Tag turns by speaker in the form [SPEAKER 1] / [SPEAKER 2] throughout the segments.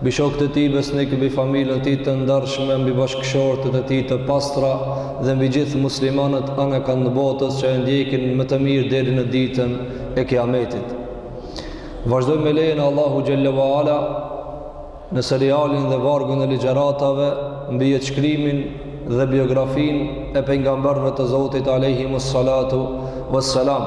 [SPEAKER 1] Mbi shokët e tij besnikë, mbi familjen e tij të ndarshme, mbi bashkëshortet e tij të pastra dhe mbi gjithë muslimanët anëkandë botës që e ndjekin me të mirë deri në Ditën e Kiametit. Vazhdojmë me lejen e Allahu xhelle ve ala në serialin dhe vargun e ligjëratave mbi jetëshkrimin dhe biografinë e pengamberve të Zotit alejhimus salatu wassalam.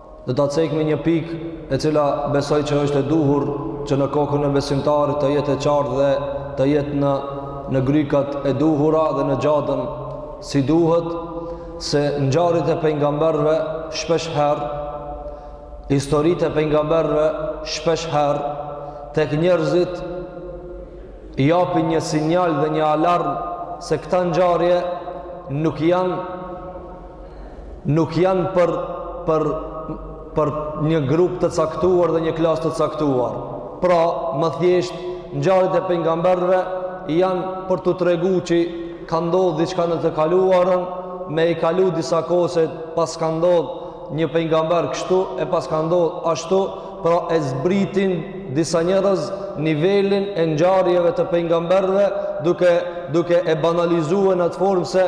[SPEAKER 1] Dhe ta cekmi një pikë e cila besoj që është e duhur që në kokën e besimtarit të jetë e qartë dhe të jetë në, në grykat e duhura dhe në xhaden si duhet se ngjarjet e pengamberve shpesh herë historitë e pengamberve shpesh herë tek njerëzit japin një sinjal dhe një alarm se këta ngjarje nuk janë nuk janë për për për një grup të caktuar dhe një klasë të caktuar. Pra, më thjesht ngjarjet e pengamberve janë për t'u tregu që ka ndodh diçka në të kaluarën, me i kalu disa kohë se paska ndodh një pengamber kështu e paska ndodh ashtu, Pra e zbritin disa njerëz nivelin e ngjarjeve të pengamberve duke duke e banalizue n'atë formë se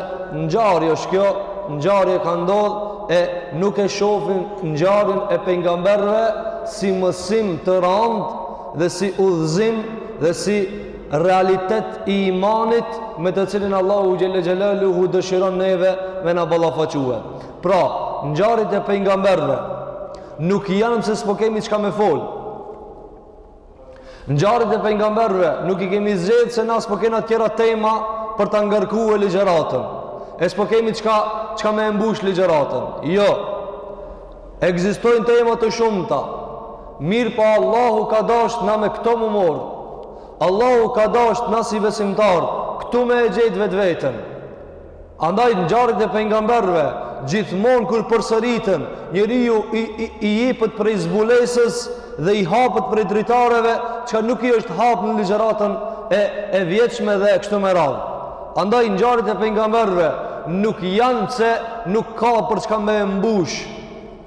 [SPEAKER 1] ngjarje është kjo, ngjarje ka ndodh e nuk e shofin ngjarjen e pengamberve si mësim të randë dhe si udhëzim dhe si realitet i imanit me të cilin Allahu xhelle xhelaluhu dëshiron neve me na ballafaque. Pra, ngjarjet e pengamberve Nuk janë se s'po kemi çka me fol. Ngjarjet e pengamberve, nuk i kemi zgjedhë se na s'po kena tjera tema për ta ngarkue ligjëratën. E s'po kemi çka, çka me e mbush ligjëratën. Jo, ekzistojnë tema të shumta. Mirëpo po Allahu ka dasht na me këto m'u marrë. Allahu ka dasht na si besimtarë, këtu me e gjetë vetveten. Andaj ngjarjet e pengamberve gjithmonë kur përsëriten, njeriut i, i, i jipet prej zbulesës dhe i hapet prej dritareve që nuk i është hap në ligjëratën e e vjetshme dhe kështu me radhë. Andaj ngjarjet e pengamberve nuk janë se nuk ka për çka me e mbush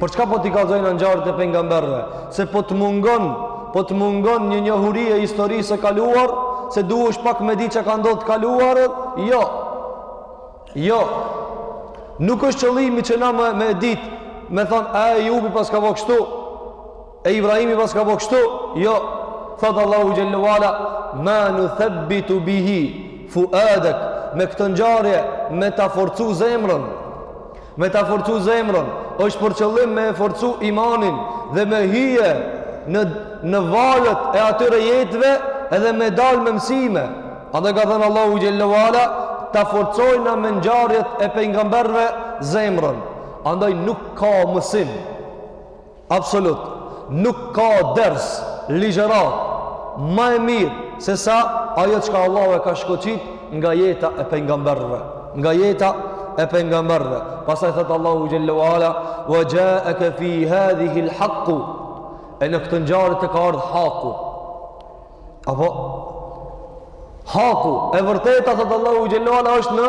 [SPEAKER 1] Për çka po t'i kallzojnë ngjarjet e pengamberve? Se po të mungon, po të mungon një njohuri e historisë së kaluar, se duhesh pak me di çka ka ndodh n'të kaluarën? Jo. Jo. Nuk është qëllimi që na me, me ditë, me thonë, "A Ejubi paska bo kështu?" E Ibrahimi paska bo kështu, jo, thotë Allahu xhelle ve ala, ma nuthebbitu bihi fuadek, me këto ngjarje, me ta forcu zemrën, me ta forcu zemrën, është për qëllim me e forcu imanin, dhe me hy në, në valët e atyre jetve, edhe me dalë me mësime. Andaj ka thënë Allahu xhelle ve ala, ta forcojna me ngjarjet e pejgamberve zemrën. Andaj nuk ka mësim, Absolut. Nuk ka ders, ligjëratë, ma e mirë se sa ajo çka Allahu e ka shkoqit nga jeta e pejgamberëve, nga jeta e pejgamberëve. Pastaj thot Allahu xhelle ve ala, "Wa ja'aka fi hadhihi al-haqq." E në këtë ngjarje të ka ardh haku. Apo haku e vërteta thot Allahu xhelle ve ala është në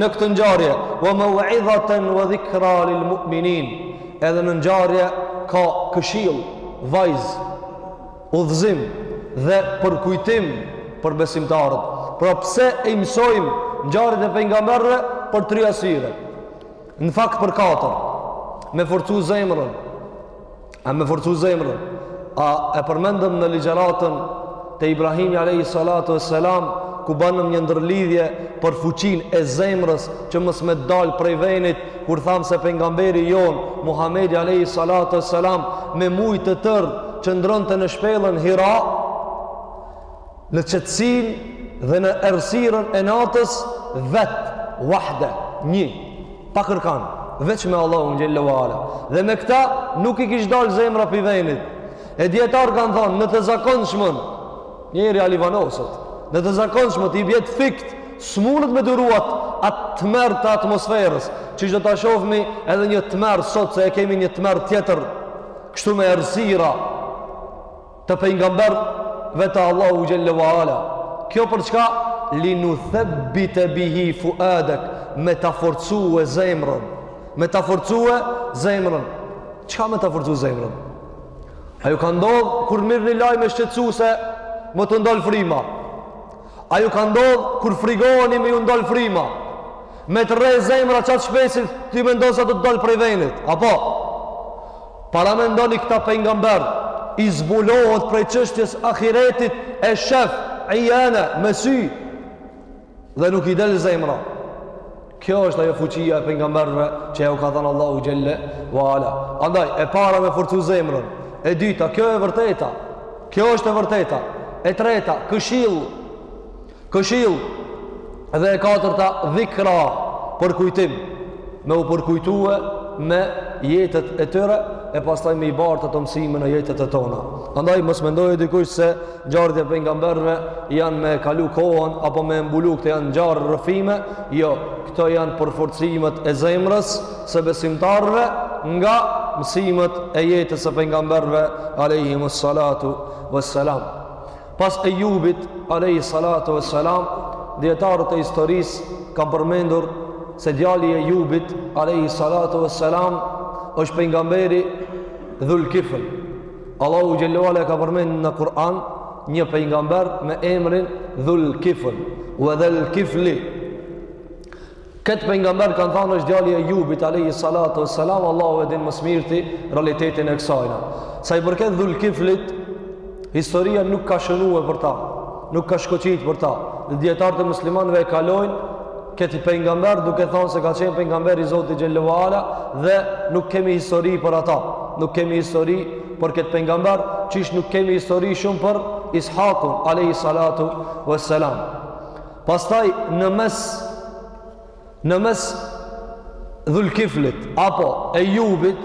[SPEAKER 1] në këtë ngjarje, wa mau'izatan wa dhikra lil mu'minin. Edhe në ngjarje ka këshill, vaz, udhëzim dhe përkujtim për besimtarët. Pra pse i mësojmë ngjarjet e pejgamberëve për tri arsye? Në fakt për katër. Me forcu zemrën, A me forcu zemrën? A e përmendëm në ligjëratën te Ibrahimi alejhi salatu ve selam, ku bamë një ndërlidhje për fuqinë e zemrës që mos me dalë prej venit, kur thamë se pejgamberi jonë, Muhamedi alejhi salatu ve selam, me muj të tërë, qëndronte në shpellën Hira, në qetësinë dhe në errësirën e natës vet wahde një pa kërkan veç me Allahun xhelle ve ala dhe me këta nuk i kish dal zemra pi venit e dijetarët kan thon në të zakonshmën njeri alivanoset në të zakonshmen t'i bjen fikt s'munet me duru atë tmerr të atmosferës që do ta shofmi edhe një tmerr sot se e kemi një tmerr tjetër kështu me errësira të pejgamber vetë Allahu xhelle ve ala kjo për çka li nuthebbite bihi fuadek me ta forcu zemrën me ta forcu zemrën çka me ta forcu zemrën a ju ka ndodh kur merrni lajme shqetsuse me t'u ndal frima A ju ka ndodhë kur frigoheni me ju ndal frima? Me të rreh zemra qat shpejtësi ti mendon sa do të dal prej venit? Apo? Paramendoni këta pejgamber, i zbulohet prej çështjes ahiretit e shef, i jene, me sy, dhe nuk i delë zemra. Kjo është ajo fuqia e pejgamberëve që ja u ka dhënë Allahu xhelle ve ala. Andaj e para me forcu zemrën, e dyta kjo e vërteta. Kjo është e vërteta. E treta, këshillë. Këshillë. Dhe e katërta, dhikra, përkujtim, me u përkujtue me jetët e tyre, e pastaj me i bartë ato mësime në jetët e tona. Andaj, mos mendojë dikush se ngjarjet e pejgamberëve janë me kalu kohën apo me mbulu, këto janë ngjarje rrëfime, jo, këto janë përforcimet e zemrës së besimtarëve nga mësimet e jetës së pejgamberëve alayhimus salatu wassalam. Pas Ejubit alayhi salatu wassalam, dijetarët e historisë kanë përmendur se djali i Ejubit alayhi salatu wassalam është pejgamberi Dhulkifl. Allahu xhelle ve ala ka përmend në Kur'an një pejgamber me emrin Dhul Kifl, wa dhal Kifli. Këtë pejgamber kanë thënë është djali i Ejubit alayhi salatu wassalam, Allahu e din më së miri realitetin e kësajna. Sa i përket Dhul Kiflit, historia nuk ka shënue për ta, nuk ka shkoqit për ta. Dhe dijetarët e muslimanëve e kalojnë Këtë pejgamber duke thënë se ka qenë pejgamber i Zotit xhelle ve ala dhe nuk kemi histori për ata. Nuk kemi histori për këtë pejgamber, qysh nuk kemi histori shumë për Ishakun alayhi salatu wassalam. Pastaj në mes në mes Dhulkiflit apo Ejubit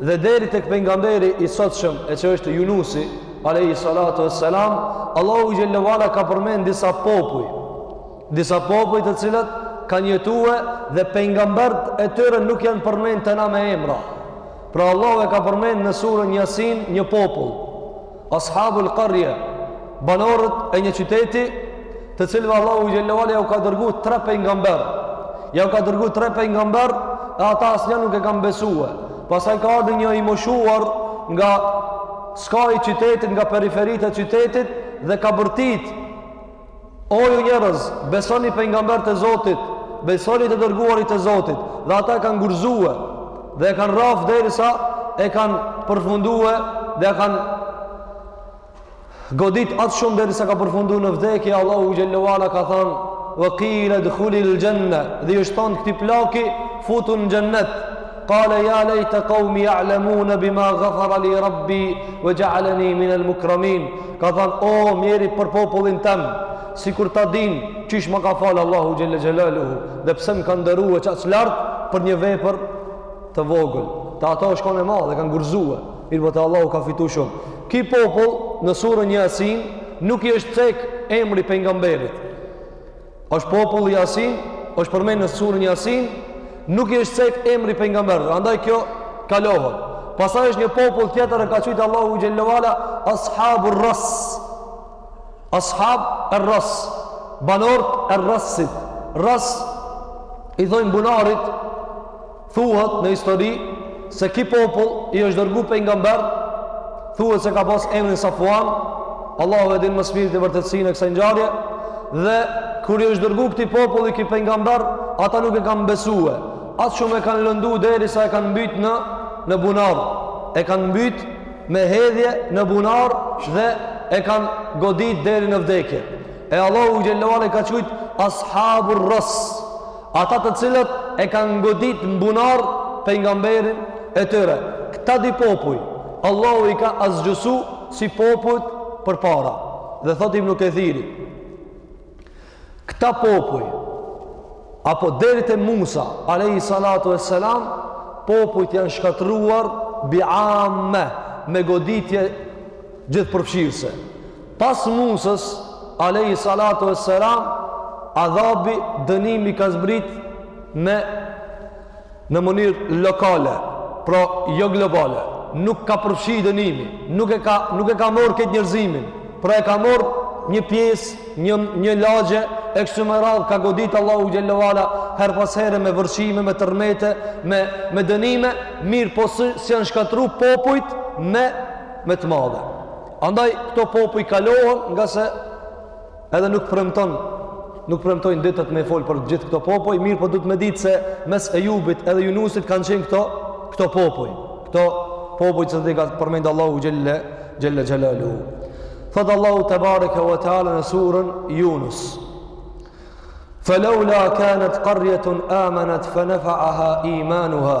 [SPEAKER 1] dhe deri tek pejgamberi i sotshëm e që është Junusi alayhi salatu wassalam, Allahu xhelle ve ala ka përmend disa popuj Disa popuj të cilat kanë jetue dhe pejgamberët e tyre nuk janë përmend te na me emra. Pra Allahu e ka përmend në surën Jasin një popull. Ashabul Karje, banorët e një qyteti, të cilëve Allahu xhelle ve ala ja u ka dërgu tre pejgamberë. Ja u ka dërgu tre pejgamberë e ata asnjë nuk e kanë besue. Pastaj ka ardhë një i moshuar nga skaji i qytetit, nga periferitë e qytetit dhe ka bërtit O ju njerëz, besoni pejgamberët e Zotit, besoni të dërguarit e Zotit, dhe ata e kanë gurëzue dhe e kanë rraf derisa e kanë përfundue dhe e kanë godit aq shumë derisa ka përfundu në vdekje, Allahu xhelle ve ala ka thanë, ve kile dkhulil xhenne, dhe i është thanë këti plaki, futu në xhennet, kale ja lejte kaumi ja'lemune bima gafera li rabbi, ve xhealeni minel mukramin, Ka thanë, o mjeri për popullin tem, sikur ta din, qysh më ka falë Allahu xhelle xhelaluhu, dhe pse më ka nderue qaq lartë për një vepër të vogël. Te ata është kon e madhe, e kanë gurëzue, mirëpo te Allahu ka fitu shumë. Ky popull në surën Jasin, nuk i është cek emri i pejgamberit. Është populli Jasin, është përmend në surën Jasin, nuk i është cek emri pejgamberit. Andaj kjo kalohet. Pastaj është një popull tjetër e ka qujt Allahu xhel-le ue ala ashabur rras. Ashab err-rras. Banorët e rrasit. Rras i thojnë bunarit Thuhet në histori se ki popull i është dërgu pengamber, thuhet se ka pas emrin Safuan, Allahu e din më s'miri vërtetsinë e kësaj ngjarje, dhe kur i është dërgu këtij populli ki pengamber, ata nuk e kanë besue, atë shumë e kanë lëndu derisa e kanë mbyt në, në bunar, e kanë mbyt me hedhje në bunar dhe e kanë godit deri në vdekje. E Allahu xhel-le ue ala i ka qujtë ashabur rras, Ata të cilët e kanë goditë m'bunar Pejgamberin e tyre. Këta dy popuj, Allahu i ka asgjësu si popujt përpara. Dhe thot Ibn Kethiri, këta popuj, apo deri te Musa, alejhi salatu ue selam, popujt janë shkatërruar bi amme, me goditje gjithëpërfshirëse. Pas Musës, alejhi salatu ves selam, adhabi, dënimi ka zbrit me në mënyrë lokale, pra jo globale. Nuk ka përfshi dënimi, nuk e ka nuk e ka morr këtë njerëzimin, pra e ka morr një pjesë, një një lagje e kështu me radhë ka godit Allahu xhel-le ue ala herë pas here me vërshime, me tërmete, me me dënime, mirëpo s'janë shkatërru popujt me me të madhe. Andaj këto popuj kalohen nga se edhe nuk premton nuk premtojnë ditët me fol për gjithë këto popuj, mirëpo duhet me ditë se mes Ejubit edhe Junusit kanë qenë këto, këto popuj, këto popuj që i ka përmendë Allahu xhel-le, xhel-le xhelaluhu. Thotë Allahu tebareke ve teala në surën Junus. Fe lev la kanet karjetun amenet fe nefeaha imanuha.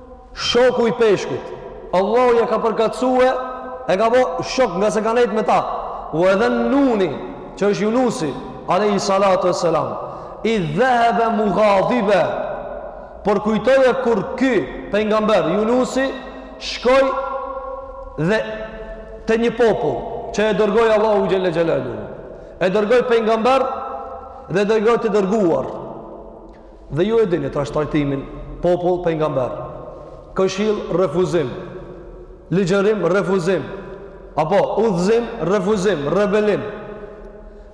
[SPEAKER 1] Shoku i peshkut, Allahu ja ka përkatësue, e ka bo shok nga se ka nejtë me ta. Ue dhen-nuni, që është Junusi, alejhi salatu ue selam, idh dhehebe mugadiben, përkujtoje kur ky, pengamber, Junusi, shkoi dhe te një popull, që e dërgoi Allahu xhel-le xhelaluhu. E dërgoi pengamber, dhe dërgoi të dërguar. Dhe ju e dini tash trajtimin popull pejgamber. Këshillë refuzim. Ligjërim refuzim. Apo udhëzim refuzim, rebelim.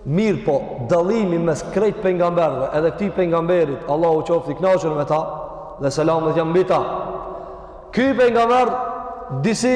[SPEAKER 1] Mirëpo, dallimi mes krejt pengamberve, edhe këtij pengamberit, Allahu qoft i knaqur me ta, dhe selamet janë mbi ta. Ky pengamber, disi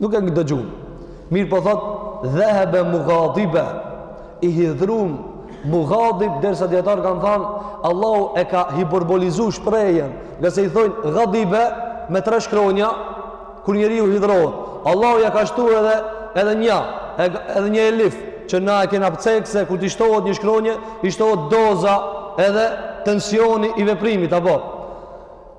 [SPEAKER 1] Nuk e ndëgjun. Mirëpo thotë, dhehebe mugadibe, i hidhrum, mugadib, derisa dijetarë kanë thanë, Allahu e ka hiperbolizu shprehjen, ngase i thojnë gadibe me tre shkronja, kur njeriu hidhrohet. Allahu ja ka shtu edhe, edhe nja, edhe një elif, që na e kena pas cek se kur t'i shtohet një shkronje, i shtohet doza edhe tensioni i veprimit, apo?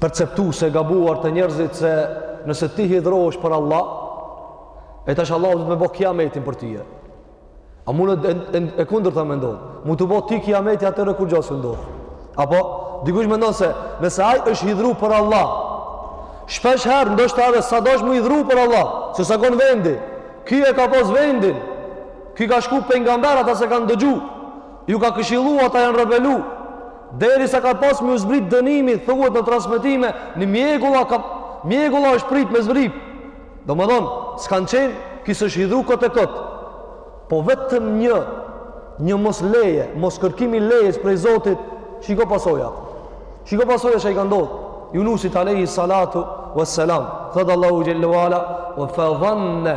[SPEAKER 1] perceptu se gabuar te njerëzit se nëse ti hidhrohesh për Allah, e tash Allahu do me bo kiametin për ty. A mun e, e, e kundërta me ndodh. Mun t'u bo ty kiameti, atyre kurgja s'u ndodh. Apo, dikush mendon se nëse ai është hidhru për Allah, shpeshherë ndoshta edhe s'a dasht m'u hidhru për Allah, se s'a kon vendi, ky e ka pas vendin, ky ka shku pejgamber, ata s'e kanë dëgju, ju ka këshillu ata janë rebelu, Derisa ka pas me ju zbrit dënimi, thuhet në transmetime, në mjegulla, ka, mjegulla është prit me zbrit. Domethënë, s'kanë qenë, ky s'është hidhru kot e kot. Po vetëm një, një mos leje, mos kërkim i lejes prej Zotit, shiko pasojat.
[SPEAKER 2] Shiko pasojat që i ka ndodhë. Junusit Alejhi Salatu Veselam. Thotë Allahu xhelle ve ala, fedhanne,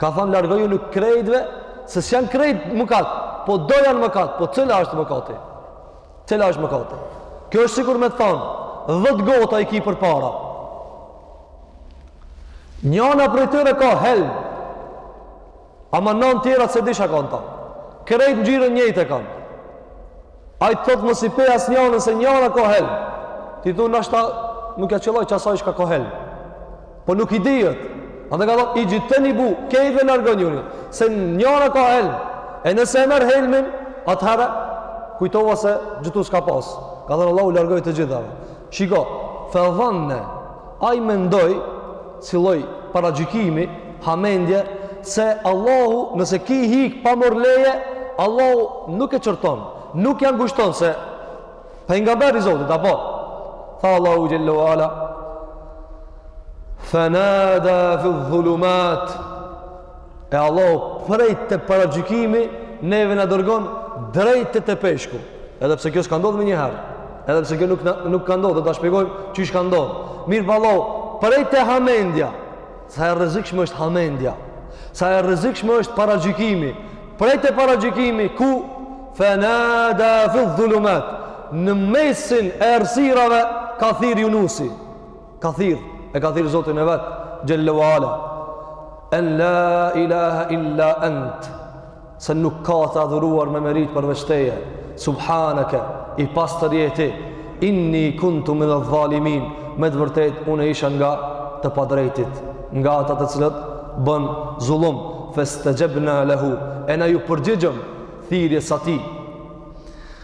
[SPEAKER 2] Ka thënë largojuni krejtve, se s'janë krejt mëkat, po do janë mëkat, po cila është mëkati? Cila është mëkati? Kjo është sikur me thënë, dhet gota i ki përpara. Njana prej tyre ka helm, ama nëntë tjerat s'e di shka kanë ta. Krejt ngjyrën njëjtë e kanë. Ai të thotë mos e pi asnjënën se njana ka helm. Ti thu nashta nuk ja qëlloj qasaj shka ka helm. Po nuk i dihet. Andaj ka thonë ixhtenibu, krejtve largojuni. Se njana ka helm. E nëse e merr helmin, atëherë kujtova se gjithu s'ka pas. Ka thonë Allahu largoju të gjithave. Shiko, fedhanne, ai mendoi, si lloj paragjykimi, hamendje, se Allahu nëse ky hik pa marr leje, Allahu nuk e qorton, nuk ja ngushton se pejgamberi i Zotit apo tha Allahu xhelle ve ala fanada fi dhulumat E Allahu prej te paragjykimi neve na dërgon drejt te te peshku. Edhe pse kjo s'ka ndodh menjëherë. Edhe pse kjo nuk nuk ka ndodh, do ta shpjegojmë qysh ka ndodh. Mirëpo Allahu prej te hamendja. Sa e rrezikshme është hamendja. Sa e rrezikshme është paragjykimi. Prej te paragjykimi ku fanada fi dhulumat në mesin e errësirave ka thirr Junusi. Ka thirr, e ka thirr Zotin e vet, Xhelle ue Ala. En la ilaha illa ant. Se nuk ka të adhuruar me merit përveç teje. Subhanaka, i pastër je ti. Inni kuntu min adh-dhalimin. Me të vërtetë unë isha nga të padrejtit, nga ata të cilët bënë zullum. Fastajabna lahu. E na iu përgjigjëm thirrjes së tij.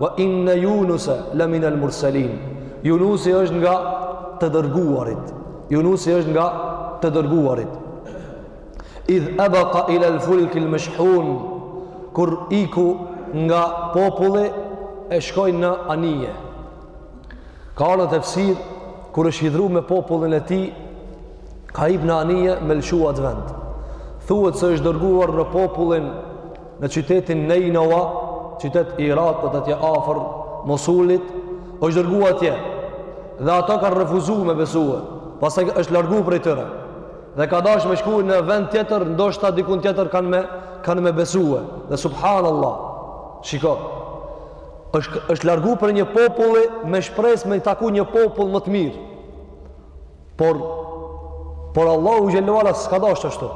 [SPEAKER 2] Wa inna Yunus la min al mursalin. Yunusi është nga të dërguarit. Yunusi është nga të dërguarit. Idh abaqa ila al fulk al mashhun. Kur iku nga populli e shkoi në anije. Ka ardhur tefsir kur është hidhru me popullin e tij ka hip në anije me lëshu at vend. Thuhet se është dërguar në popullin Në qytetin Nejnova, qytet i Irakut atje afër Mosulit, është dërgu atje dhe ata kanë refuzu me besue, pasaj është largu prej tyre dhe ka dash me shku në vend tjetër, ndoshta dikun tjetër kanë me, kanë me besue dhe subhanallah, shiko, është, është largu prej një populli me shpres me taku një popull më të mirë. Por, por Allahu xhelle ue ala s'ka dash qashtu.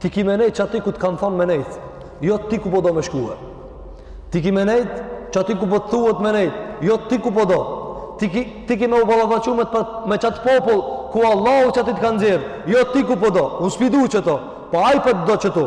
[SPEAKER 2] Ti ki me nejt qati ku të kanë thonë me nejt. Jo ti ku po do me shkue. Ti ki me nejt qati ku po të thuhet me nejt. Jo ti ku po do. Ti ki, ti ki me u ballafaqu me, me qat popull ku Allahu qati të ka nxjerr. Jo ti ku po do. Unë s'pi du qëto. Po ai për po të do qëtu.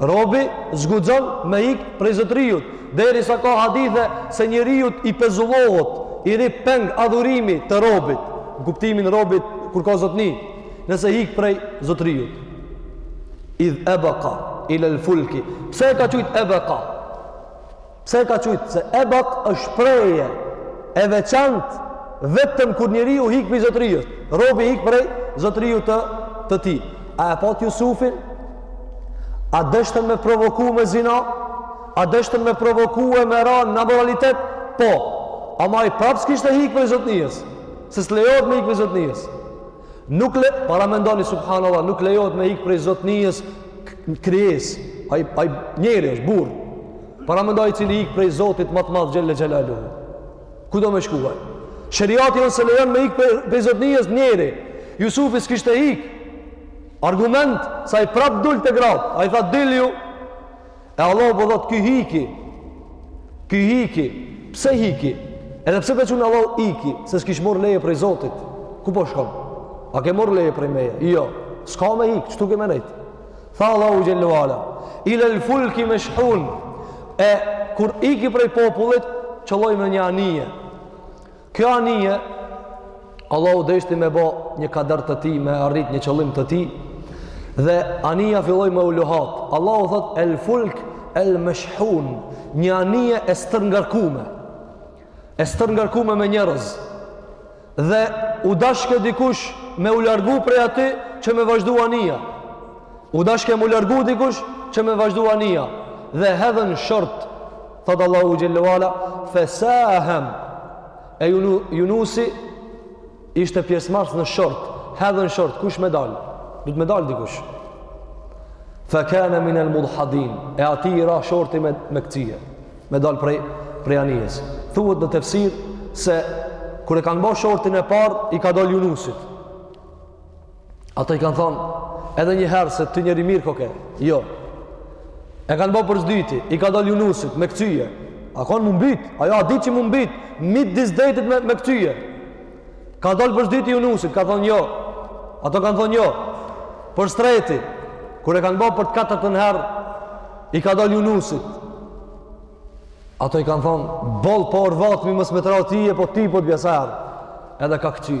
[SPEAKER 2] Robi s'guxon me hik prej zotëriut, derisa ka hadithe se njeriut i pezullohet, i rri peng adhurimi të robit, në kuptimin robit kur ka zotni, nëse hik prej zotëriut. Idh ebeka, ilel fulki. Pse e ka qujt ebeka? Pse e ka qujt se ebak është shprehje e veçantë vetëm kur njeriu hik prej zotërisë, robi hik prej zotëriut të tij. A e pat Jusufin? A deshtën me provoku me zina? A deshtën me provokue me ra në amoralitet? Po, ama ai prapë s'kishte hik prej zotnijës, se s'lejohet me hik prej zotnijës. Nuk le, paramendoni subhanallahu, nuk lejohet me hik prej zotnijës krijesë. Ai ai njeri është burr. Paramendo ai i cili hik prej Zotit ma të madh xhele xhelaluhu. Ku do me shku ai? Sheriati jonë s'e lejon me hik prej, prej zotnijës njeri. Jusufi s'kishte hik. Argument se ai prap dul te gratë. Ai tha dil ju. E Allahu po thotë ky hiki. Ky hiki. Pse hiki? Edhe pse beçun Allahu hiki, se s'kish marr leje prej Zotit. Ku po shkon? A ke marr leje prej meje? Jo. S'ka me hik, qtu ke me nejt. Tha Allahu xhelle ue ala. Ila al-fulki mashhun. E kur iki prej popullit, qëlloi me një anije. Kjo anije, Allahu deshti me bo një kader të tij, me arrit një qëllim të tij, dhe anija filloi me u luhat. Allahu thotë, el fulk, el meshhun, një anije e stërngarkume, e stërngarkume me njerëz, dhe u dashke dikush me u largu prej aty që me vazhdu anija. U dashke me u largu dikush që me vazhdu anija. Dhe hedhin short, Thotë Allahu Xhelle ue Ala, Fesaheme, e Junusi ishte pjesëmarrës në short, hedhin short, kush me dalë? Duhet me dalë dikush. Fe kane minel mudhadin, e atij i ra shorti me, me kcy, me dalë prej, prej anijes. Thuhet në tefsir se kur e kanë bo shortin e parë, i ka dalë Junusit. Ata i kanë thonë, edhe një herë se ti njeri mirë koke. Jo. E kanë bo për s'dyti, i ka dalë Junusit me kcy. A kon m'u mbyt, ajo u di që m'u mbyt, midis detit me, me kcy. Ka dalë për s'dyti Junusit, ka thonë jo. Ato kanë thonë jo. Për s'treti, kur e kanë bo për të katërtën herë, i ka dalë Junusit. Ato i kanë thonë, boll po orvatemi mos me të ra tyje, po ty po të bje serish. Edhe ka kcy.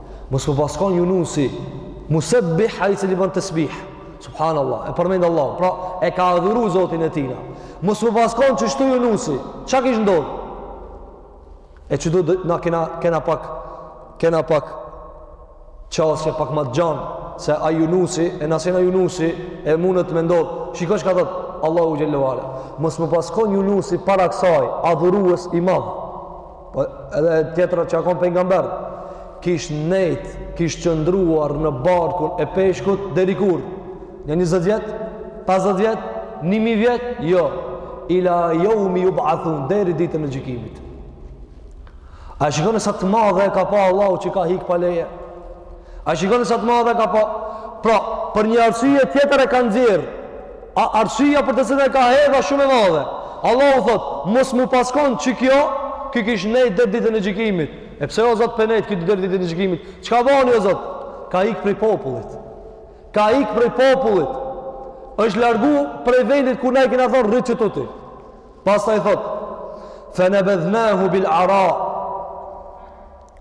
[SPEAKER 2] Mos me pas kon Junusi, musebbih ai i cili ban tasbih. Subhanallah. E përmend Allahun. Pra, e ka adhuru Zotin e tina. Mos me pas kon qështu Junusi. Çka kish ndodh? E çu do na kena kena pak kena pak qasje pak, ma thon se ai Junusi, e na s'jena Junusi e mundet me ndodh. Shiko çka thotë Allahu xhelle ue ala. Mos me pas kon Junusi para kësaj, adhurues i madh. Po edhe tjetra që a kon pejgamber, kish nejt, kish qëndruar në barkun e peshkut deri kur? Njëzet vjet, pesëdhet vjet, një mijë vjet, jo. Ila jeumi jub'athun, deri ditën e gjykimit. A e shikoni sa të madhe e ka pa Allahu që ka hikë pa leje? A e shikoni sa të madhe e ka pa? Pra, për një arsye tjetër e ka nxjerr. A arsyeja për të cilën e ka hedh a shumë e madhe. Allahu thotë, mos me pas kon që kjo, ky kish nejt deri ditën e gjykimit. E pse o Zot me nejt ky deri ditën e gjykimit? Çka bani o Zot? Ka ik prej popullit. Ka ik prej popullit. Është largu prej vendit ku na i kena thon rri qëtu ti. Pastaj thotë, "Fa nabadhnahu bil ara."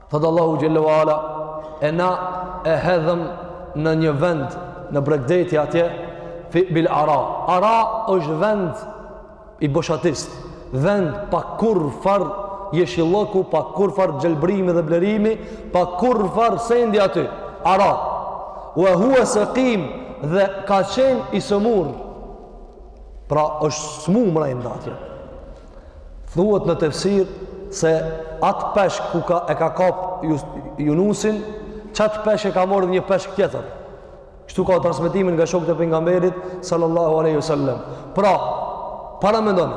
[SPEAKER 2] Thotë Allahu Xhelle ue Ala, e na e hedhëm në një vend në bregdet atje, fi bil ara. Ara është vend i boshatis, vend pa kurrfarë jeshillëku, pa kurrfarë gjelbërimi dhe blerimi, pa kurrfarë sendi aty. Ara, ue huve sekim dhe ka qenë i sëmurë. Pra është smu mrenda atje. Thuhet në tefsir se atë peshk që ka, e ka kap Junusin, qatë peshk e ka marrë një peshk tjetër. Kështu ka transmetime nga shokët e pengamberit, sallallahu aleyhi sallam. Pra, paramendone,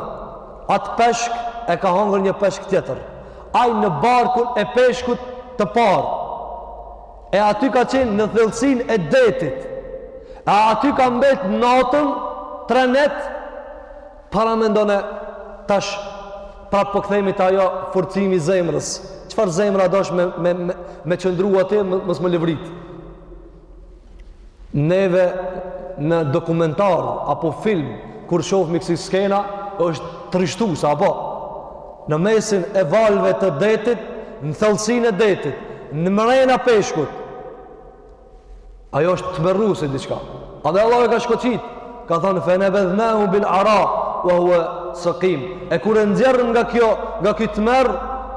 [SPEAKER 2] atë peshk e ka hangër një peshk tjetër. Ai në barkun e peshkut të parë. E aty ka qenë në thellësinë e detit. E aty ka mbet natën, tre netë, Paramendone tash prap po kthehemi te ajo forcimi i zemrës. Çfarë zemra duhet me me me, me qëndru atje mos me lëvrit. Neve në dokumentar apo film kur shohim kësi skena është trishtuese apo në mesin e valëve të detit, në thellësinë e detit, mrena peshkut. Ajo është tmerruese diçka. Edhe Allahu e ka shkoqit, ka thonë, fe ne bedhnahu bil ara, ue huve sekim. E kur e nxorëm nga ky, nga ky tmerr,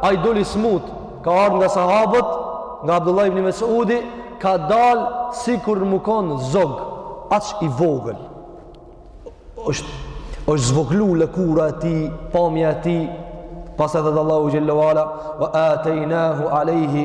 [SPEAKER 2] ai doli smut, ka ardhë nga sahabët, nga Abdullah ibn Mesudi, ka dalë sikur me kon zog, aq i vogël. është, është zvoglu lëkura e tij, pamja e tij, pastaj thotë Allahu xhelle ve ala, ve atejnahu alejhi,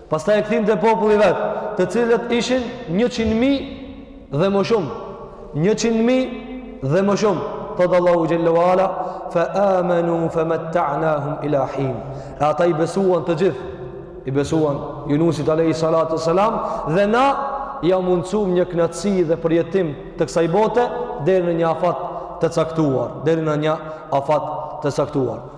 [SPEAKER 2] Pastaj e kthim te populli vet, të cilët ishin 100.000 dhe më shumë. 100.000 dhe më shumë. Thot Allahu xhelle ue ala, fa amanu fa matta'nahum ila hin. E ata i besuan të gjithë. I besuan Yunusit alayhi salatu wasalam dhe na jau mundësum një knatësi dhe përjetim të kësaj bote deri në një afat të caktuar, deri në një afat të caktuar.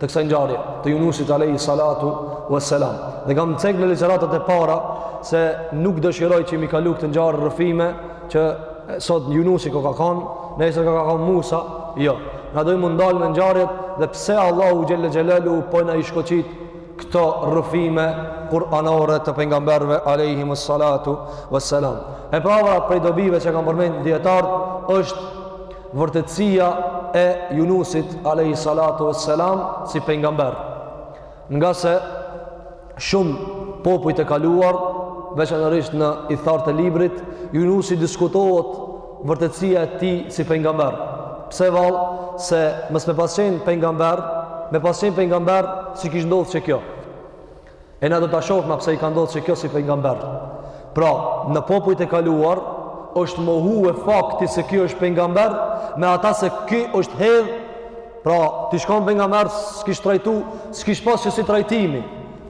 [SPEAKER 2] të kësaj ngjarje të Yunusit alayhi salatu wassalam. Dhe kam cek në ligjëratat e para se nuk dëshiroj që mi kalu këtë ngjarje, rrëfime që sot Yunusi koka kon, nesër koka kon Musa, jo. Na dojm mu ndal në ngjarjet dhe pse Allahu xhelle xhelalu po na i shkoqit këto rrëfime kuranore të pejgamberëve alayhi salatu wassalam. E para prej dobive që kanë përmend dijetarët është Vërtetësia e Junusit alaihi salatu wassalam si pejgamber. Ngase shumë popuj të kaluar, veçanërisht në ithtarët e librit, Junusi diskutohet vërtetësia e tij si pejgamber. Pse vallë se mos me pas qen pejgamber, me pas qen pejgamber s'i kish ndodh kjo. E na do ta shohim pse i ka ndodh kjo si pejgamber. Pra, në popujt e kaluar është mohuar fakti se ky është pejgamber me ata se ky është hedh. Pra, t'ish kon pejgamber, s'kish trajtu, s'kish pas kësi trajtimi.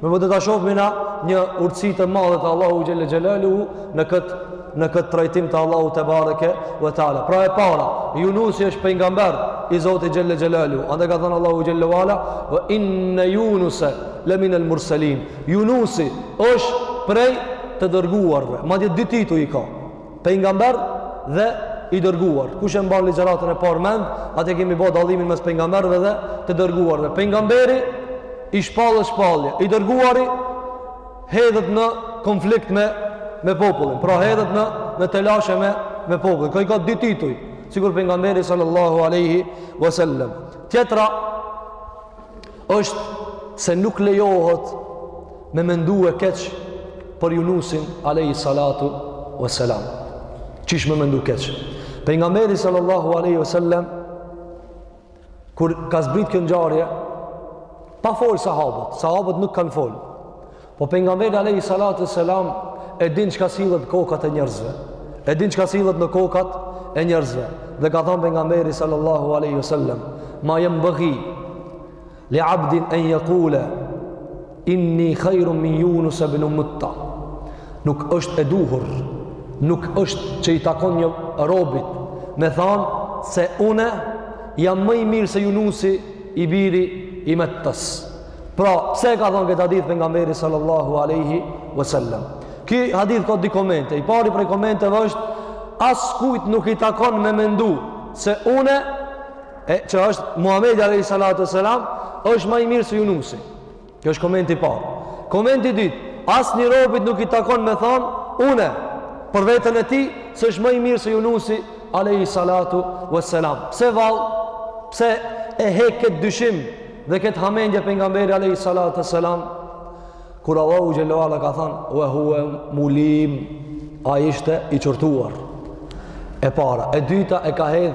[SPEAKER 2] Me vë do ta shohim na një urtësi të madhe të Allahu xhelle xhelalu në këtë në këtë trajtim të Allahut tebareke ve teala. Pra e para, Junusi është pejgamber i Zotit xhelle xhelaluhu. Andaj ka thënë Allahu xhelle ve ala, "Wa inna Yunusa la min al-mursalin." Junusi është prej të dërguarve. Madje dy tituj i ka. Pejgamber dhe i dërguar. Kush e mban ligjëratën e parë mend, aty kemi bo dallimin mes pejgamberëve dhe të dërguarve. Pejgamberi i shpallet shpallje, i dërguari hedhet në konflikt me me popullin, pra hedhet në në telashe me me popullin. Ky i ka dy tituj, sikur pejgamberi sallallahu alaihi wasallam. Tjetra është se nuk lejohet me mendu e keq për Junusin alaihi salatu wasalam. Qysh me mendu keq. Pejgamberi sallallahu alaihi wasallam kur ka zbrit kjo ngjarje pa fol sahabët sahabët nuk kanë fol po pejgamberi alayhi salatu selam e din çka sillet kokat e njerëzve e din çka sillet në kokat e njerëzve dhe ka thënë pejgamberi sallallahu alaihi wasallam ma yanbaghi li abdin an yaqula Inni khairun min Yunus ibn Matta. Nuk është e duhur, nuk është që i takon një robit me than se unë jam më i mirë se Junusi i biri i Mettës. Pra, pse e ka thënë këtë hadith pejgamberi sallallahu alaihi wasallam? Ky hadith ka dy komente. I pari prej komenteve është askujt nuk i takon me mendu se unë e që është Muhamedi alayhi salatu wasalam është më i mirë se Yunusi. Ky është komenti i parë. Komenti i dytë, asnjë robit nuk i takon me thonë unë për veten e tij se është më i mirë se Junusi alayhi salatu wassalam. Pse vallë? Pse e hek këtë dyshim dhe këtë hamendje pejgamberi alayhi salatu wassalam? Kur Allahu xhelle ve ala ka thënë wa huwa mulim, ai ishte i qortuar. E para, e dyta e ka hedh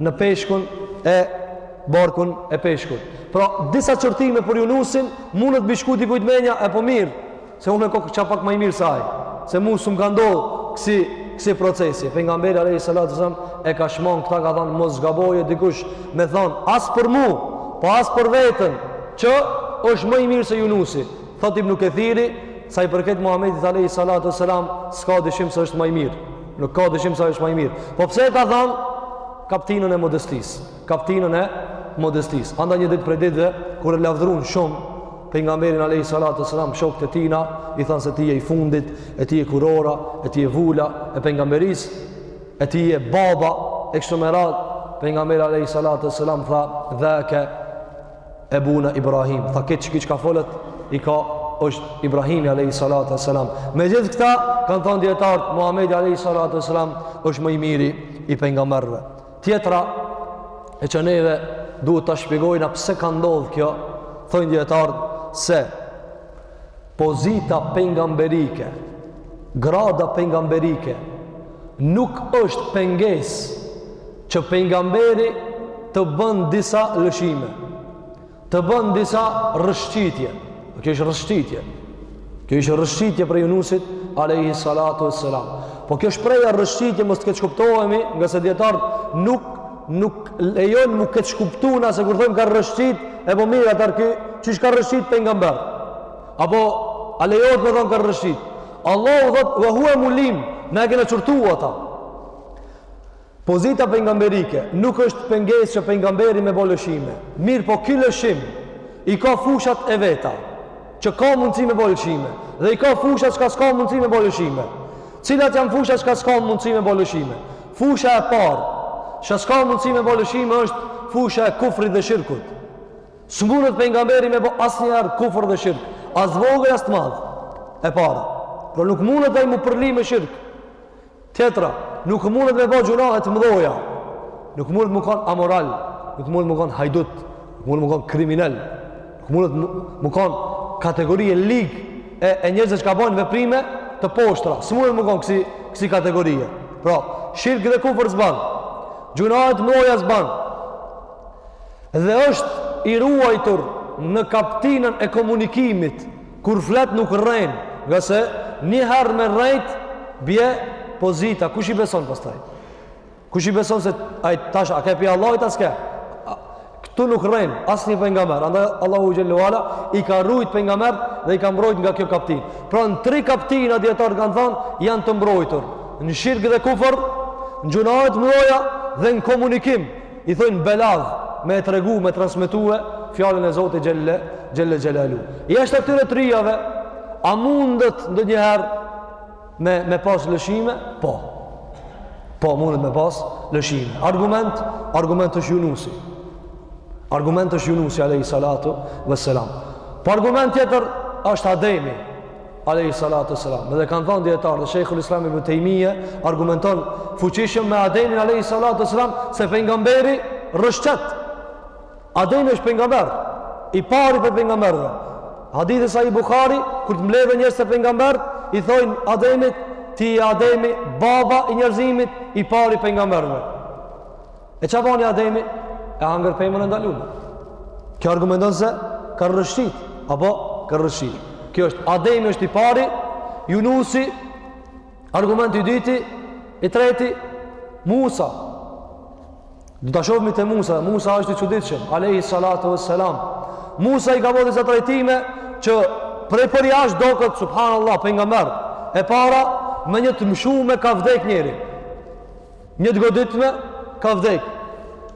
[SPEAKER 2] në peshkun e, barkun e peshkut. Pra, disa qortime për Junusin, mundet m'i shku dikujt menja, e po mirë, se unë kokna pak ma i mirë se ai, se mu s'um ka ndodh kësi, kësi procesi. Pejgamberi alayhi salatu wasalam e ka shmang këta, ka thonë, mos gaboje dikush, me thonë, as për mu, po as për vetën, që është më i mirë se Junusi. Thotë Ibnu Kethiri, sa i përket Muhamedit alayhi salatu wasalam, s'ka dyshim se është ma i mirë. Nuk ka dyshim se ai është më i mirë. Po pse e ka thënë? Kaptinën e modestisë? Kaptinën e modestisë. Andaj një ditë prej ditëve kur e lavdëruan shumë pejgamberin alayhi salatu sallam shokët e tina, i thanë se ti je i fundit, e ti je kurora, e ti je vula e pejgamberisë, e ti je baba e kështu me radhë. Pejgamberi alayhi salatu sallam tha, "Dhaka ebuna Ibrahim tha këtë çka ka folët i ka është Ibrahimi alayhi salatu wasalam megjithatë kanë thonë dijetarët Muhamedi alayhi salatu wasalam është më i miri i pejgamerëve tjetra e që neve duhet ta shpjegojna pse ka ndodh kjo thojnë dijetarët se pozita pejgamberike, grada pejgamberike nuk është pengesë që pejgamberi të bën disa lëshime, të bën disa rrëshqitje. Kjo është rrëshqitje. Kjo është rrëshqitje prej Yunusit alayhi salatu wassalam. Po kjo shprehja rrëshqitje mos të keqkuptohemi, ngase dijetarët nuk Nuk lejon m'u keqkuptu na se kur thojmë ka rrëshqit, e po mirë atëherë ky, qysh ka rrëshqit pejgamberi. Apo, a lejohet me thonë ka rrëshqit. Allahu thotë, ve huve mulim, na e kena qortu ata. Pozita pejgamberike, nuk është pengesë që pejgamberi me bo lëshime. Mirëpo ky lëshim, i ka fushat e veta, që ka mundësi me bo lëshime, dhe i ka fushat çka s'ka mundësi me bo lëshime. Cilat janë fushat çka s'ka mundësi me bo lëshime? Fusha e parë, çka s'ka mundësi me bo lëshime është fusha e kufrit dhe shirkut. S'mundet pejgamberi me ba asnjëherë kufër dhe shirk, as vogël as të madh. E para, pra nuk mundet ai m'u përly me shirk. Tjetra, nuk mundet me bo gjynahe të mdhaja. Nuk mundet me kan amoral, nuk mundet me kan hajdut, nuk mundet me kan kriminel. Nuk mundet me kanë kategori e ligë e, e njerëzve çka bojnë veprime të poshtra. S'mundet me kanë kësi, kësi kategorie. Pra, shirk dhe kufër s'ban. Gjynahe të mdhaja s'ban. Dhe është i ruajtur në kaptinën e komunikimit. Kur flet nuk rren. Ngase njëherë me rrejt bie pozita. Kush i beson pastaj? Kush i beson se ai tash a ke pi Allahit a s'ke? Këtu nuk rren asnjë pejgamber. Andaj Allahu xhel-le ve ala i ka rujt pejgamberët dhe i ka mbrojt nga kjo kaptinë. Pra në tri kaptina dijetarët kanë thanë janë të mbrojtur. Në shirk dhe kufër, në gjynahe të mdhaja dhe në komunikim. I thojnë belagh me e tregu, me transmetue fjalën e Zotit xhel-le, xhel-le xhelaluhu. Jashtë këtyre trijave, a mundet ndonjëherë Me, me pas lëshime? Po. Po, mundet me pas lëshime. Argument? Argument është Junusi. Argument është Junusi, alejhi salatu ve selam. Po argument tjetër është Ademi, alejhi salatu ve selam. Dhe kanë thonë dijetarët, dhe shejhul islam Ibnu Tejmije, argumenton fuqishëm me Ademin, alejhi salatu ve selam, se pejgamberi rrëshqet. Ademi është pejgamber, i pari prej pejgamberëve. Hadithi sahih Buhari, kur të mbledhen njerëzit te pejgamber, i thonë Ademit, ti je Ademi, baba i njerëzimit, i pari pejgamberëve. E çka bani Ademi? E hangër pemën e ndalume. Kjo argumenton se ka rrëshqit, apo ka rrëshqit. Kjo është Ademi është i pari, Junusi argumenti i dyti, i treti Musa Do ta shofmi te Musa, Musa është i çuditshëm, alejhi salatu ve selam. Musa i ka bo disa trajtime që prej përjashta doket, subhanallah, pejgamber. E para, me një të mshume ka vdek njeri. Një të goditme ka vdek.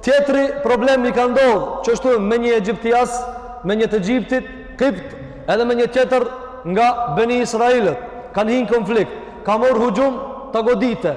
[SPEAKER 2] Tjetri problem i ka ndodh, që është me një egjiptas, me një të Egjiptit, kipt, edhe me një tjetër nga Beni Israilët. Kanë hi në konflikt, ka mor huxhum ta godite.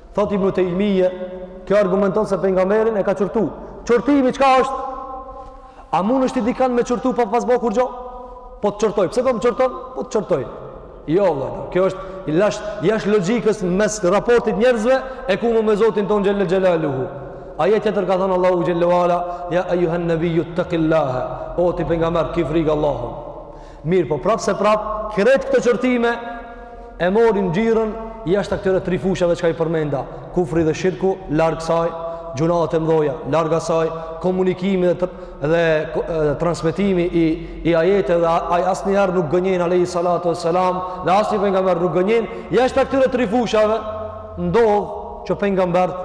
[SPEAKER 2] Thotë Ibn Tejmije, kjo argumenton se pejgamberin e ka qortu. Qortimi çka është? A mundesh ti dikan me qortu pa pas bo kurgjo? Po të qortoj, pse po më qorton? Po të qortoj. Jo, vëllai, kjo është jashtë jashtë logjikës mes raportit njerëzve e ku më me Zotin ton xhele xhelaluhu. Ajet tjetër ka thënë Allahu xhele ue ala, ja ayuha an-nabiyyu ittaqillaha, o ti pejgamber ki frik Allahun. Mirëpo prapë se prapë krejt këto qortime e morin xhirën jashtë këtyre tri fushave çka i përmenda, kufri dhe shirku, larg saj, gjunahet e mëdha, larg asaj, komunikimi dhe, dhe transmetimi i i ajeteve, ai asnjëherë nuk gënjen alayhi salatu wassalam dhe asnjë pejgamber nuk gënjen jashtë këtyre tri fushave ndodh që pejgambert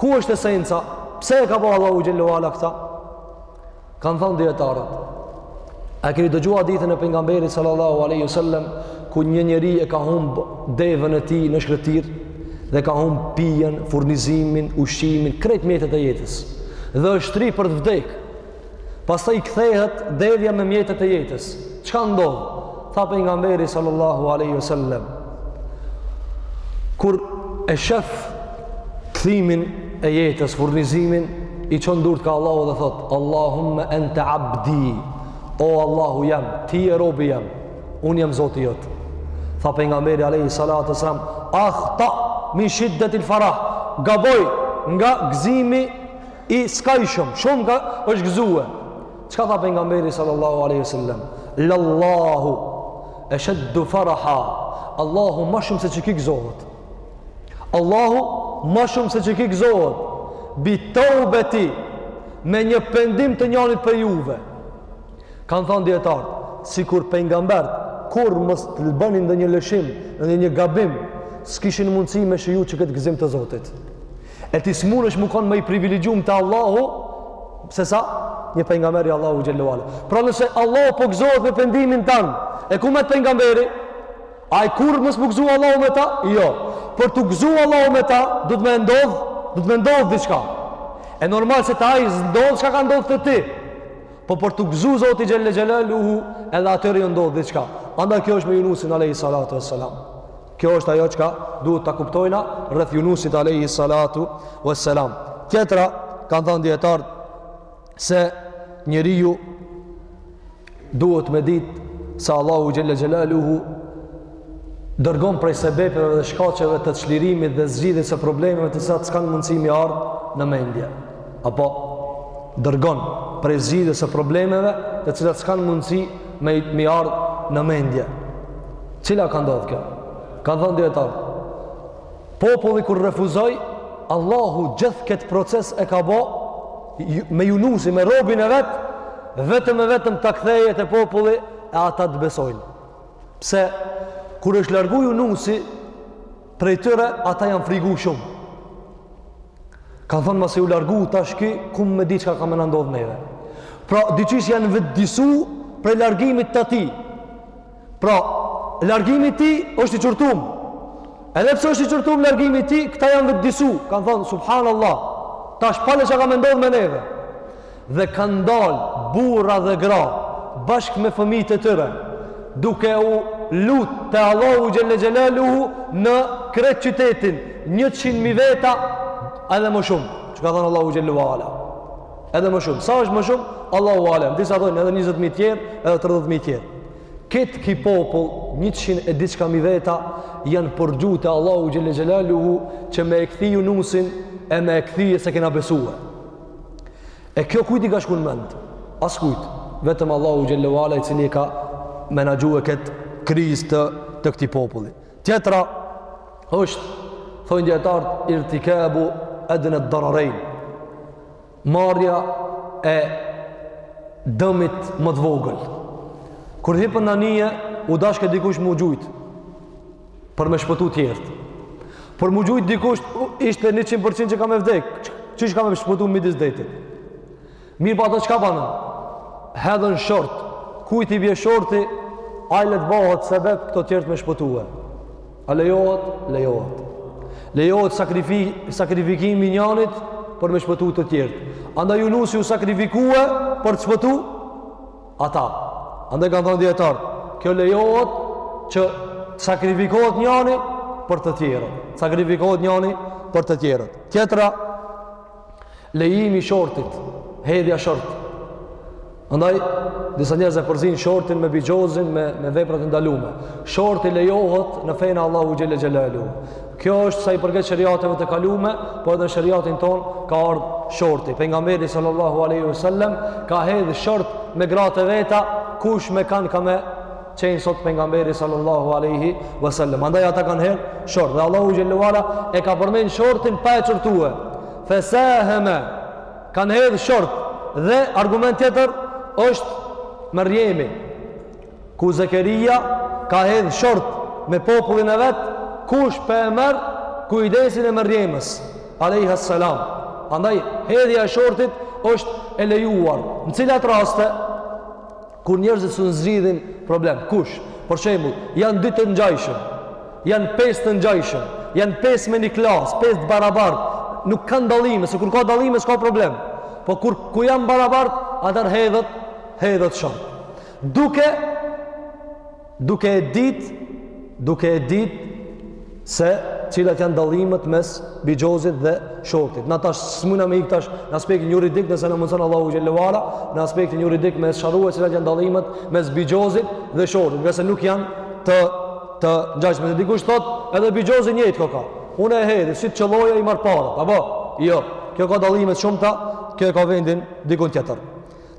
[SPEAKER 2] ku është esenca pse e ka bo Allahu xhele ue ala këta Kanë thënë dijetarët, a keni dëgjuar hadithin e pejgamberit sallallahu alaihi wasallam ku një njeri e ka humb devën e tij në shkretir dhe ka humb pijen, furnizimin, ushqimin, krejt mjetet e jetës. Dhe është shtri për të vdek. Pastaj i kthehet devja me mjetet e jetës. Çka ndodh? Tha pejgamberi sallallahu alaihi wasallam kur e shef kthimin e jetës, furnizimin i çon durt kah Allahu dhe thot Allahumma anta abdi. O Allahu jem, ti je robi jem. Un jam Zoti jot. Tha pejgamberi alaihi salatu wasallam, "Akhta min shiddatil farah." Gaboi nga gëzimi i skajshëm, shumë ka është gëzue. Çka tha pejgamberi sallallahu aleyhi sallam? Lallahu esheddu faraha, Allahu ma shumë se qeky gëzohet. Allahu ma shumë se qeky gëzohet. Bi teubeti, me një pendim të njanit prej juve. Kanë thonë dijetarët, sikur pejgamberët kurrë mos të bënin ndonjë lëshim, ndonjë gabim, s'kishin mundësi me shiju qëkëtë gëzim të Zotit. E ti s'munesh me konë ma i privilegjum te Allahu, se sa një pejgamber i Allahut xhelle ve ala. Pra nëse Allahu po gëzohet me pendimin tan, e ku met pejgamberi? Ai kurrë mos me u gëzu Allahu me ta? Jo. Për t'u gëzu Allahu me ta, duhet me ndodhë, duhet me ndodhë diçka. E normal se te ai s'ndodh çka ka ndodhë te ti? Po për t'u gëzu Zoti xhelle xhelaluhu, edhe atyre u ndodh diçka. Andaj kjo është me Junusin, alejhi salatu was salam. Kjo është ajo çka duhet ta kuptojna rreth Junusit alejhi salatu was salam. Tjetra kanë thënë dijetarët se njeriu duhet me ditë se Allahu xhelle xhelaluhu dërgon prej sebepeve dhe shkaqeve të çlirimit dhe zgjidhjes së problemeve të cilat s'kan mundësi me i ardh në mendje. Apo dërgon prej zgjidhjes së problemeve të cilat s'kan mundësi me i ardh në mendje. Si ka ndodhë kjo? Kanë thënë dijetarët. Populli kur refuzoi, Allahu gjithë këtë proces e ka bo me Junusin, me robin e vet, vetëm e vetëm ta kthejë te populli e ata të besojnë. Pse, kur është largu Junusi, Prej tyre ata janë frigu shumë. Kanë thonë masi u largu tash ky, kum me di çka ka me na ndodhë neve. Pra, diqysh janë vetëdijsu prej largimit të tij. Pra, largimi i tij është i qortum. Edhe pse është i qortum largimi i tij, këta janë vetëdijsu. Kanë thonë, subhanallah, tash pale çka ka me ndodhë me neve. dhe kanë dalë burra dhe gra bashkë me fëmijët e tyre duke u lut te Allahu xhelle xhelaluhu në krejt qytetin 100 mijë veta edhe më shumë që ka thënë Allahu xhelle ve ala edhe më shumë sa është më shumë Allahu alem disa thonë edhe 20 mijë tjerë edhe 30 mijë tjerë krejt ky popull 100 e diçka mijë veta janë përgju te Allahu xhelle xhelaluhu që me e kthy Junusin e me e kthye se kena besuar E kjo kujt i ka shku në mend? Askujt. Vetëm Allahu xhelle ve ala i cili e ka menaxhue këtë krizë të, të këtij populli. Tjetra është, thojnë dijetarët, irtikabu edna ed-dararejn. Marrja e dëmit më të vogël. Kur hipën në anije, u dashke dikush me u gjujtë. Për me shpëtu tjerët. Për me u gjujtë dikush ishte 100% që ka me vdek. Qysh ka me shpëtu në midis detit? Mirëpo ata çka banë? Hedhin short. Kujt i bje shorti, ai let bëhet sebep këta tjerët me shpëtue. A lejohet? Lejohet. Lejohet sakrifi, sakrifikimi i njanit për me shpëtu të tjerët. Andaj Junusi u sakrifikue për të shpëtu Ata, andaj kanë thënë dijetarët, kjo lejohet që sakrifikohet njani për të tjerët. Sakrifikohet njani për të tjerët. Tjetra, lejimi i shortit, hedhja short. Andaj, disa njerëz e përzijnë shortin me bixhozin, me, me veprat e ndalume. Shorti lejohet në fenë e Allahut xhele xhelaluhu. Kjo është sa i përket sheriateve të kalume, po edhe sheriatin tonë ka ardh shorti. Pejgamberi sallallahu alaihi wasallam ka hedh short me gratë e veta, kush me kan ka me qenë sot pejgamberi sallallahu alaihi wasallam. Andaj ata kanë hedh short dhe Allahu xhele ue ala e ka përmend shortin pa e qortue. Fesaheme kanë hedh short dhe argument tjetër është Merjemi Ku Zekeria ka hedh short me popullin e vet, kush pe merr kujdesin e Merjemes, alejha selam. Andaj hedhja e shortit është e lejuar. Në cilat raste? Kur njerëzit s'un zgjidhin problem. Kush? Për shembull, janë dy të ngjajshëm, janë pesë të ngjajshëm, janë pesë me një klasë, pesë të barabartë, nuk kanë dallime, se kur ka dallime s'ka problem. Po kur ku janë barabartë, atëherë hedhet, hedhet short. Duke duke e ditë duke e ditë se cilat janë dallimet mes bixhozit dhe shortit. Na tash s'mujna me ik tash në aspektin juridik, nëse na mundëson Allahu xhele ue ala, në aspektin juridik me sqarue cilat janë dallimet mes bixhozit dhe shortit, ngase nuk janë të të ngjashme. Se dikush thotë, edhe bixhozi njëjtë koka. Unë e hedhi, si të qëlloj, a i marr paret apo jo. Kjo ka dallime të shumta, kjo e ka vendin dikun tjetër.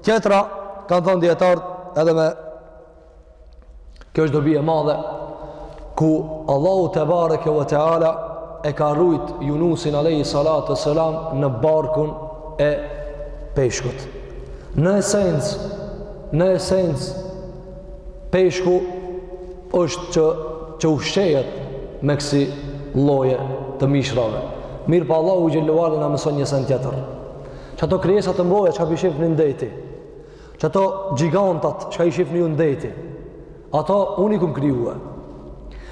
[SPEAKER 2] Tjetra, kanë thënë dijetarët, edhe me kjo është dobi e madhe, ku Allahu tebareke ve teala, e ka rujt Junusin alejhi salatu ve selam në barkun e peshkut. Në esencë, në esencë, peshku është që, që ushqehet me kësi lloje të mishrave. Mirëpo Allahu xhele ue ala na mëson një send tjetër. Që ato krijesa të mdhaja çka pi shifni n'deti. Që ato gjigantat çka i shifni ju n'deti. Ato unë i kom krijue.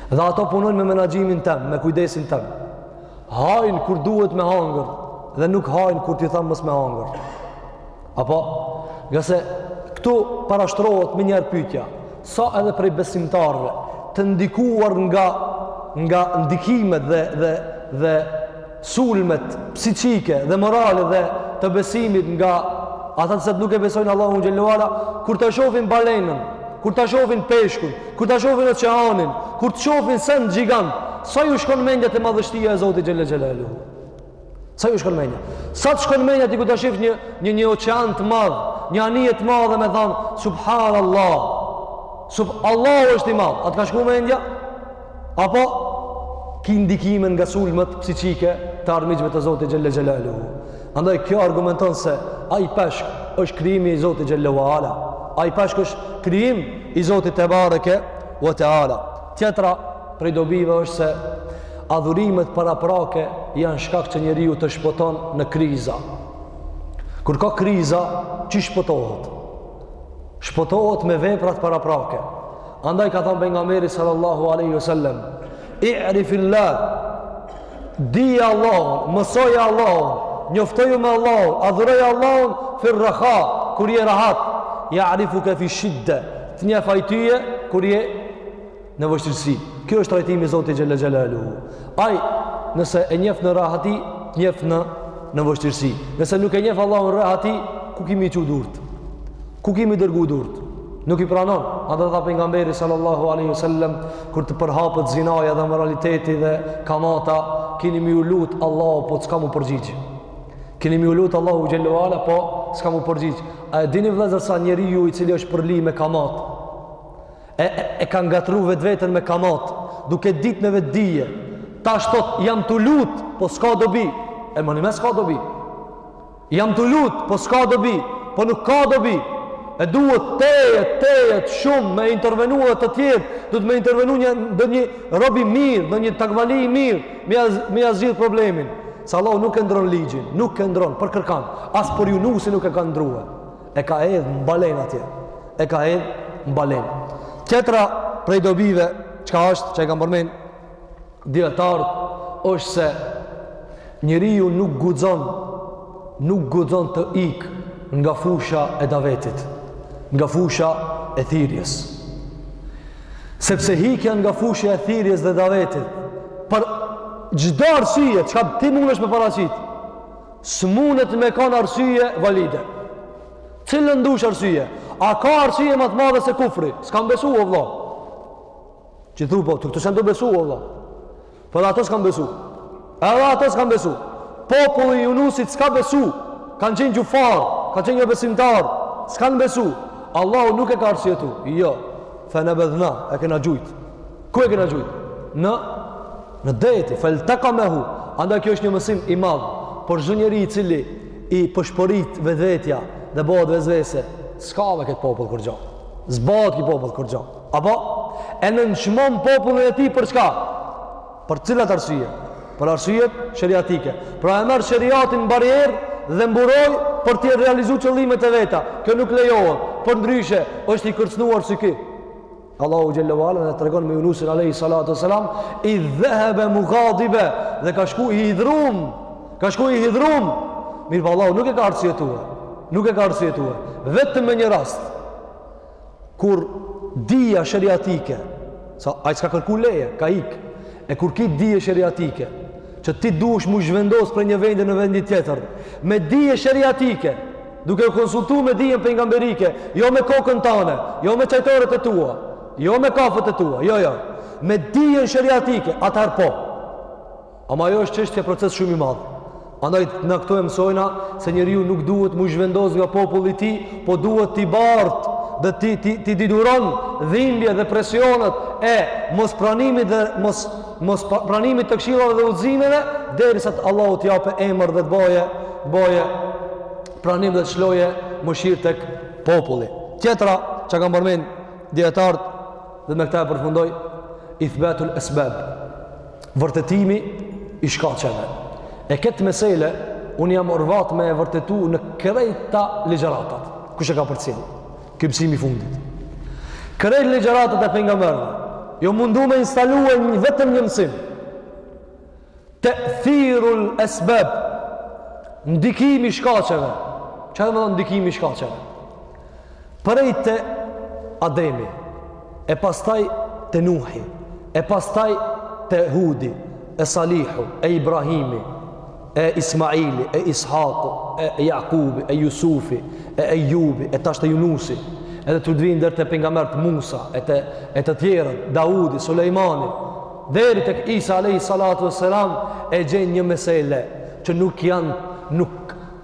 [SPEAKER 2] Dhe ato punojnë me menaxhimin tem, me kujdesin tem. Hajnë kur duhet me hangër dhe nuk hajnë kur t'i tham mos me hangër. Apo, ngase këtu parashtrohet menjëherë pytja, sa edhe prej besimtarve, të ndikuar nga, nga ndikimet dhe, dhe, dhe sulmet psiqike dhe morale dhe të besimit nga ata që nuk e besojnë Allahun xhelle ue ala, kur ta shofin balenën, kur ta shofin peshkun, kur ta shofin oqeanin, kur të shofin send gjigant, sa ju shkon mendja te madhështia e Zotit xhelle xhelaluhu? Sa ju shkon mendja? Sa të shkon mendja ty kur ta shef një, një, një oqean të madh, një anije të madhe me thanë, Subhanallah, Allahu është i madh, a të ka shku mendja? Apo ki ndikimin nga sulmet psiqike të armiqve të Zotit xhelle xhelaluhu. Andaj kjo argumenton se ai peshk është krijimi i Zotit xhelle ue ala. Ai peshk është krijim i Zotit tebareke ue teala. Tjetra prej dobive është se adhurimet paraprake janë shkak që njeriu të shpëton në kriza. Kur ka kriza, qysh pëtohet? Shpëtohet me veprat paraprake. Andaj ka thënë pejgamberi sallallahu alaihi wasallam, "I'rifillah" Dije Allahun, mësoje Allahun, njoftoju me Allahun, adhuroje Allahun fir raha, kur je rahat, ja'rifuke fi shidde, të njef ai ty, kur je në vështirësi. Kjo është trajtimi i Zotit xhelle xhelaluhu. Aj, nëse e njef në rahati, të njef në, në vështirësi. Nëse nuk e njef Allahun n'rahati, kur ki me i çu durtë? Kur ki me i dërgu durt? Nuk i pranon. Andaj tha pejgamberi sallallahu alaihi wasallam kur të përhapet zinaja dhe amoraliteti dhe kamata, keni me ju lut Allahut po s'ka m'u përgjigj. Keni me ju lut Allahut xhelle ue ala po s'ka m'u përgjigj. A e dini vëllezër se njeriu i cili është përli me kamat? E, e, e ka ngatru vetveten me kamat, duke ditë me vetëdije. Tash thot, jam tu lut, po s'ka dobi. E me nime s'ka dobi. Jam tu lut, po s'ka dobi, po nuk ka dobi, e duhet tejet, tejet, shumë me intervenu dhe të tjerë, duhet me intervenu një, ndonjë rob i mirë, ndonjë takvali i mirë, me, jaz, me ja zgjidh problemin. Se Allahu nuk e ndrron ligjin, nuk e ndrron, për kërkan, as për Junusin nuk e ka ndrru. E ka hedh në balen atje, e ka hedh në balen. Tjetra prej dobive, çka është, që e kanë përmend, dijetarët është se njeriu nuk guxon nuk guxon të ik nga fusha e davetit, nga fusha e thirrjes. Sepse ikja nga fusha e thirrjes dhe davetit për çdo arsye, çka ti mundesh me paraqit, s'mundet me kanë arsye valide. Cilën dush arsye? A ka arsye ma të madhe se kufri? S'kam besu o vlla. Që thu po, këtu s'kan të besu, o vlla. Po dhe ato s'kan besu. Edhe ato s'kan besu. Populli i Junusit s'ka besu. Kanë qenë qufar, kanë qenë jobesimtarë. S'kan besu. Allahu nuk e ka arsyetu. Jo. Fe nebedhna, e kena gjujt. Ku e kena gjujt? Në, në det, feltekamehu. Andaj kjo është një mësim i madh. Për çdo njeri i cili i pëshpërit vetvetja dhe bëhet vesvese, s'ka me këtë popull kurgja. S'bahet ky popull kurgja. Apo, e nënçmon popullin e tij për çka? Për cilat arsye? Për arsyet sheriatike. Pra e merr sheriatin barrierë dhe mburojë për t'i realizu qëllimet e veta. Kjo nuk lejohet. Përndryshe, është i kërcënuar si ky. Allahu xhelle ue ala na tregon me Junusin alejhi salatu ue selam, idh dhehebe mugadiben dhe ka shku i hidhnum. Ka shku i hidhnum. Mirëpo Allahu nuk e ka arsyetuar. Nuk e ka arsyetuar. Vetëm me një rast. kur dija sheriatike, se ai s'ka kërku leje, ka ik, e kur ki dije sheriatike, që ti duhesh m'u zhvendos prej një vendi në vendin tjetër, me dije sheriatike, duke u konsultu me dijen pejgamberike, jo me kokën tande, jo me çajtoret e tua, jo me kafet e tua, jo, jo, me dijen sheriatike, atëherë po, Ama ajo është çështje proces shumë i madh. Andaj na këta e mësojna se njeriu nuk duhet m'u zhvendos nga populli i tij, po duhet t'i bartë dhe t'i, t'i, t'i duron dhimbje dhe presionet e mospranimit dhe mos, mospranimit të këshillave dhe udhëzimeve, derisa të Allahu t'jape emër dhe t'baje, t'baje pranim dhe t'lshoje mëshirë te populli. Tjetra që kanë përmend dijetarët dhe me këta e përfundoj, ithbatul esbab. Vërtetimi i shkaqeve. E këtë mes'ele, unë jam orvat me e vërtetu në krejt ligjëratat. Kush e ka përcjell? Ky mësimi i fundit. Krejt ligjëratat e pejgamberëve. Jom mundu me instalue vetëm një mësim. Te'thirul esbab. Ndikimi i shkaqeve. Ça domethon ndikimi i shkaqeve? Prej te Ademi, e pastaj te Nuhi, e pastaj te Hudi, e Salihu, e Ibrahimi, e Ismaili, e Is'haku, e Jakubi, e Jusufi, e Ejubi, e tash te Junusi, edhe do t'vijmë deri te pejgamberët Musa, e të, e të tjerët, Daudi, Sulejmani, deri tek Isa alejhi salatu ue selam, e gjejmë një mes'ele, që nuk janë, nuk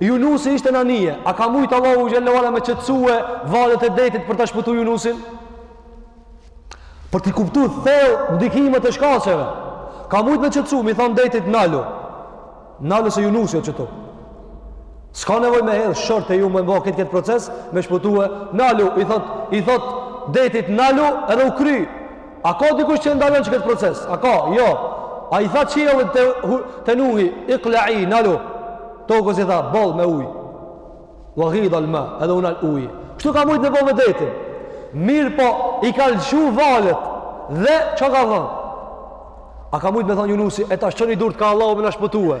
[SPEAKER 2] Junusi ishte në anije, a ka mujtë Allahu xhelle ue ala me qetësue valët e detit për ta shpëtu Junusin? Për t'i kuptu thellë ndikimet e shkaqeve. Ka mujtë me qetësu, m'i than detit nalu. Nalu se Junusi o qëtu. S'ka nevojë me hedhë short e ju me mba këtë këtë proces, me shpëtue, nalu, i thot, i thot, detit nalu edhe u kry, A ka dikush që e ndalon që këtë proces? A ka? Jo. Ai i tha qiellit te, te Nuhi, akli'i, nalu. Tokës i tha, boll me uj. Wa ghidha lma, edhe u nal uji. Kështu ka mujtë me bo me detin. Mirëpo, i ka lëshu valët. Dhe, çka ka thonë? A ka mujtë me thonë Junusi, e tash çoni durt ka Allahu me na shpëtue.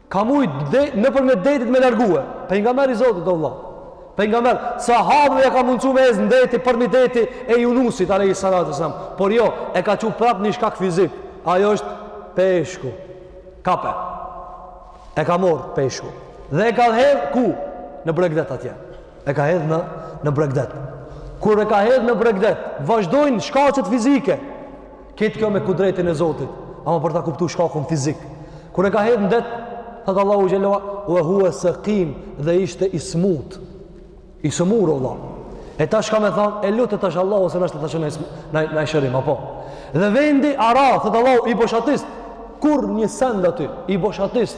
[SPEAKER 2] Ka mujt edhe nëpërmjet detit me largue. Pejgamber i Zotit, o vlla. Pejgamber, sahabëve ja ka mundësu me ecë në deti, përmi deti e Junusit, alejhi salatu wes-selam. Por jo, e ka çu prap një shkak fizik. Ajo është peshku. Kape. E ka morë peshku. Dhe e ka hedhë ku? Në bregdet atje. E ka hedhë në, në bregdet. Kur e ka hedhë në bregdet, vazhdojnë shkaqet fizike. Krejt kjo me kudretin e Zotit, ama për ta kuptu shkakun fizik. Kur e ka hedhë në det, thotë Allahu xhelle wa ala, we huwe sekim dhe ishte i smutë. I sëmurë, o vlla. E tash ka me thonë, e lutë tash Allahun se nështë të të që në i shërim, apo. Dhe vendi, ara, thotë Allahu, i boshatist, kurrnjë send aty, i boshatist,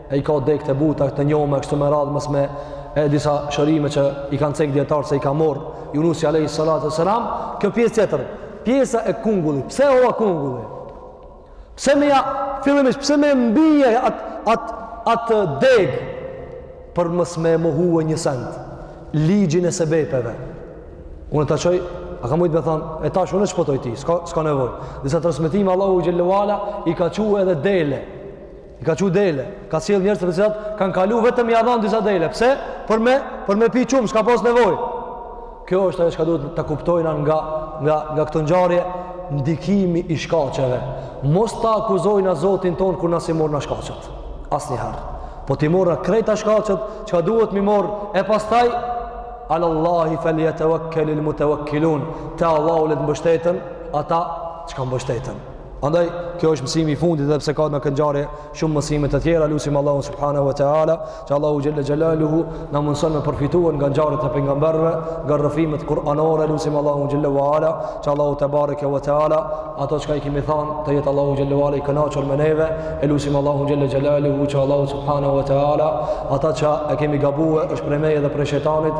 [SPEAKER 2] e i ka degët e buta, të njoma, kështu me radhë mos me e disa shërime që i kanë cekë dijetarët se i ka morë Junusi alejhi salatu wes-selam, kjo pjesë tjetër, pjesa e kungullit, pse o vlla kungulli? Pse me ja, fillimisht, pse me mbije atë at, at degë për mos me mohue një send, ligjin e sebepeve. Unë ta çoj, a ka mujtë me thonë, e tash unë e shpëtoj ti, s'ka, s'ka nevojë. Disa transmetime, Allahu xhelle wa ala i ka çu edhe dele, I ka çu dele, ka sjell njerëz të cilat kanë kalu vetëm ia dhanë disa dele. Pse? Për me për me pi qumsht, s'ka pas nevojë. Kjo është ajo që duhet ta kuptojna nga nga nga këto ngjarje ndikimi i shkaqeve. Mos ta akuzojna Zotin tonë kur na s'i morna shkaqet. Asnjëherë. Po t'i morna krejta shkaqet, çka duhet m'i morr e pastaj ala Allahi falyatawakkal al mutawakkilun. Te Allahu le të mbështeten ata çka mbështeten. Andaj, kjo është mësimi i fundit edhe pse ka në kët ngjarje shumë mësime të tjera, lusim Allahu subhanahu wa taala, që Allahu xhelle xhelaluhu na mundëson me përfituar nga ngjarjet e pejgamberëve, nga rrëfimet kuranore, lusim Allahu xhelle wa ala, që Allahu tebareke wa taala, ato çka i kemi thënë, të jetë Allahu xhelle wa ala i kënaqur me neve, e lusim Allahu xhelle xhelaluhu që Allahu subhanahu wa taala, ata që e kemi gabuar është prej meje dhe prej shejtanit,